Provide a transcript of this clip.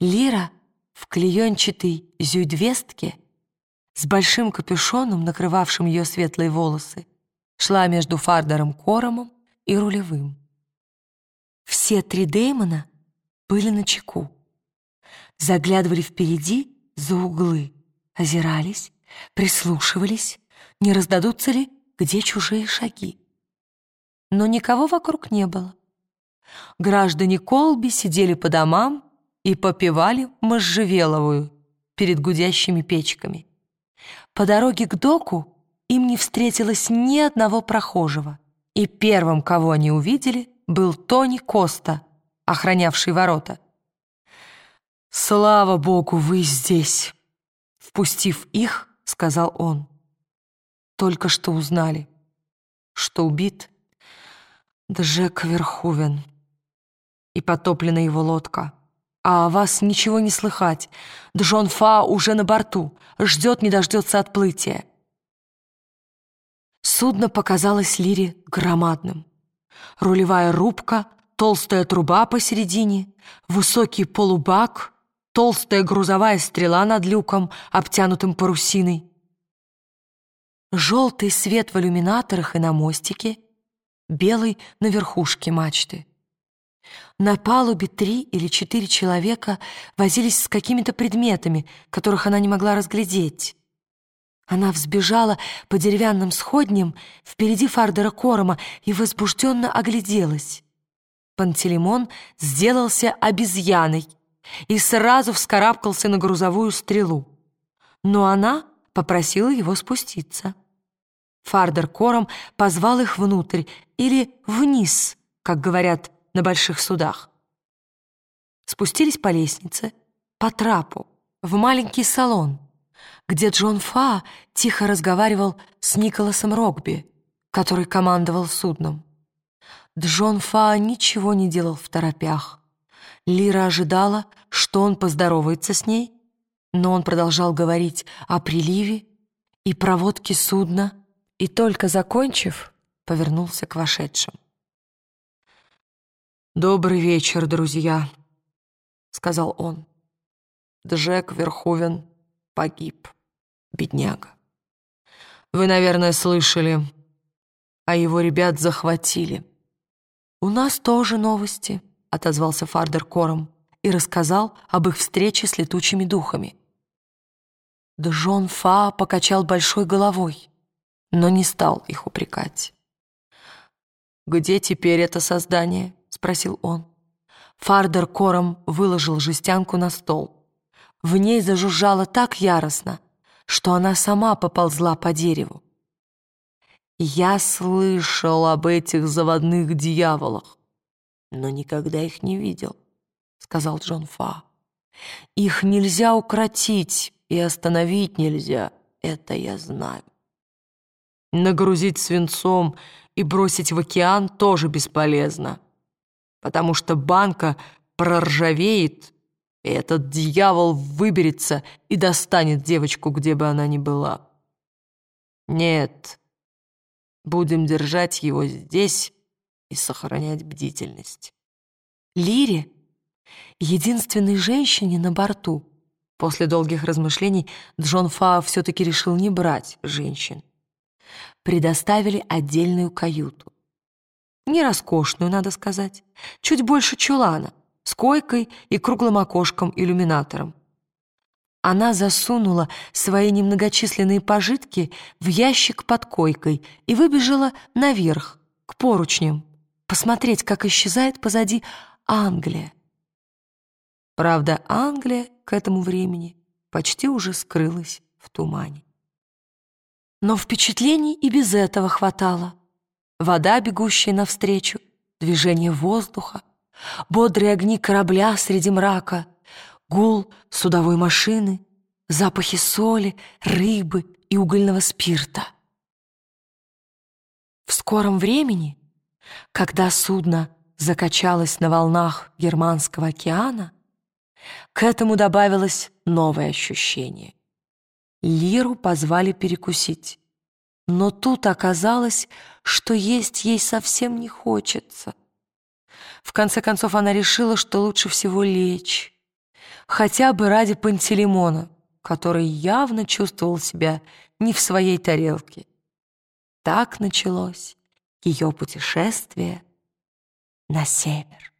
Лира в клеенчатой зюдвестке с большим капюшоном, накрывавшим ее светлые волосы, шла между Фардером Коромом и рулевым. Все три Деймона были на чеку. Заглядывали впереди за углы, озирались, прислушивались, не раздадутся ли где чужие шаги. Но никого вокруг не было. Граждане Колби сидели по домам и попивали можжевеловую перед гудящими печками. По дороге к доку им не встретилось ни одного прохожего, и первым, кого они увидели, был Тони Коста, охранявший ворота. «Слава Богу, вы здесь!» Впустив их, сказал он. «Только что узнали, что убит Джек Верхувен и потоплена его лодка. А о вас ничего не слыхать. Джон Фа уже на борту, ждет не дождется отплытия». Судно показалось Лире громадным. Рулевая рубка, толстая труба посередине, высокий полубак, толстая грузовая стрела над люком, обтянутым парусиной. Желтый свет в иллюминаторах и на мостике, белый на верхушке мачты. На палубе три или четыре человека возились с какими-то предметами, которых она не могла разглядеть. Она взбежала по деревянным сходням впереди Фардера Корома и возбужденно огляделась. Пантелеймон сделался обезьяной и сразу вскарабкался на грузовую стрелу. Но она попросила его спуститься. Фардер Кором позвал их внутрь или вниз, как говорят на больших судах. Спустились по лестнице, по трапу, в маленький салон, где Джон Фа тихо разговаривал с Николасом Рогби, который командовал судном. Джон Фа ничего не делал в торопях. Лира ожидала, что он поздоровается с ней, но он продолжал говорить о приливе и проводке судна, и только закончив, повернулся к вошедшим. «Добрый вечер, друзья», — сказал он. Джек Верховен погиб, бедняга. Вы, наверное, слышали, а его ребят захватили. «У нас тоже новости», — отозвался Фардер Кором и рассказал об их встрече с летучими духами. Джон Фа покачал большой головой, но не стал их упрекать. «Где теперь это создание?» Спросил он. Фардер кором выложил жестянку на стол. В ней зажужжало так яростно, что она сама поползла по дереву. «Я слышал об этих заводных дьяволах, но никогда их не видел», — сказал Джон Фа. «Их нельзя укротить и остановить нельзя, это я знаю. Нагрузить свинцом и бросить в океан тоже бесполезно потому что банка проржавеет, и этот дьявол выберется и достанет девочку, где бы она ни была. Нет, будем держать его здесь и сохранять бдительность. Лире, единственной женщине на борту, после долгих размышлений Джон Фа все-таки решил не брать женщин, предоставили отдельную каюту. Не роскошную, надо сказать, чуть больше чулана, с койкой и круглым окошком-иллюминатором. Она засунула свои немногочисленные пожитки в ящик под койкой и выбежала наверх, к поручням, посмотреть, как исчезает позади Англия. Правда, Англия к этому времени почти уже скрылась в тумане. Но впечатлений и без этого хватало вода, бегущая навстречу, движение воздуха, бодрые огни корабля среди мрака, гул судовой машины, запахи соли, рыбы и угольного спирта. В скором времени, когда судно закачалось на волнах Германского океана, к этому добавилось новое ощущение. Лиру позвали перекусить. Но тут оказалось, что есть ей совсем не хочется. В конце концов она решила, что лучше всего лечь. хотя бы ради Пантелеймона, который явно чувствовал себя не в своей тарелке. Так началось ее путешествие на север.